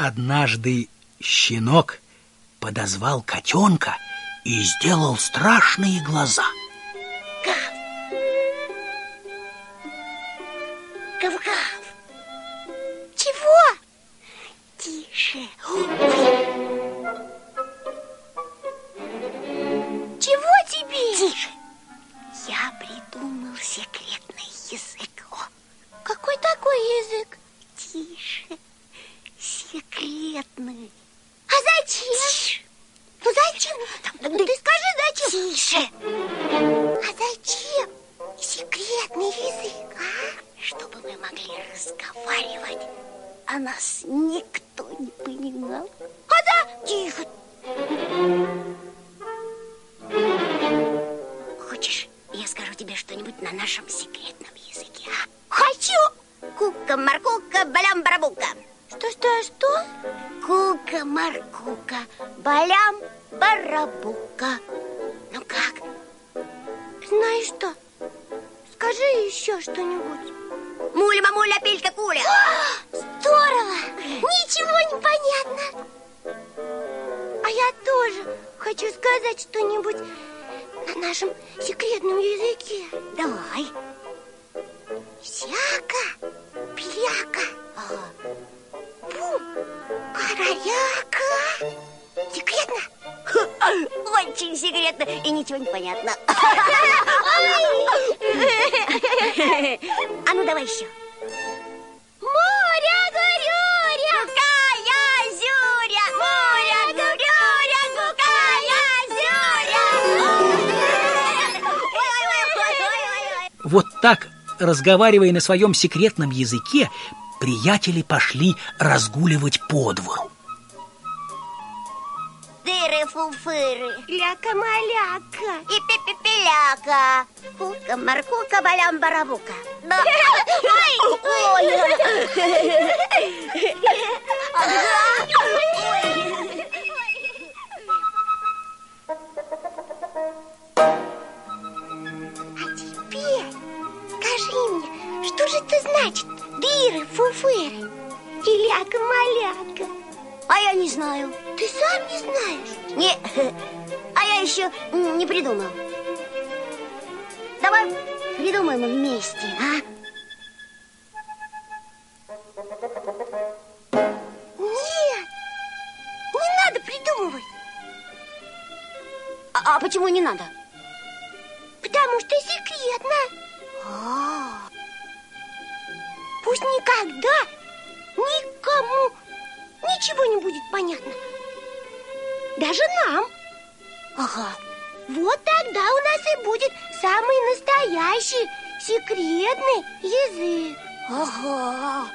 Однажды щенок подозвал котенка и сделал страшные глаза. Гав! Гав-гав! Чего? Тише. Чего тебе? Тише. Тише. А зачем? Секретный язык, а? Чтобы мы могли разговаривать, а нас никто не понимал. А да? Тихо. Хочешь, я скажу тебе что-нибудь на нашем секретном языке, а? Хочу! Кука-маркука, балям-барабука. Что, что, что? Кука-маркука, балям-барабука. Ну как? Знаешь что? Скажи еще что-нибудь. Муля-мамуля, пилька-куля. Здорово! Ничего не понятно. А я тоже хочу сказать что-нибудь на нашем секретном языке. Давай. Сяка, пиляка, ага. бум, караляка. Очень секретно и ничего не понятно. А ну давай еще. Моря, горюря, какая зюря, моря, горюря, какая зюря. Вот так, разговаривая на своем секретном языке, приятели пошли разгуливать по двору. Дыры-фуфыры, ляка-маляка и пи-пи-пиляка. Кука-маркука, балям-барабука. Да. Ой, ой. А теперь скажи мне, что же это значит? Дыры, фуфыры и ляка-маляка. А я не знаю. Ты сам не знаешь? Не, а я еще не придумал. Давай придумаем вместе, а? Нет, не надо придумывать. А, а почему не надо? Потому что секретно. А, пусть никогда никому ничего не будет понятно. Даже нам. Ага. Вот тогда у нас и будет самый настоящий секретный язык. Ага.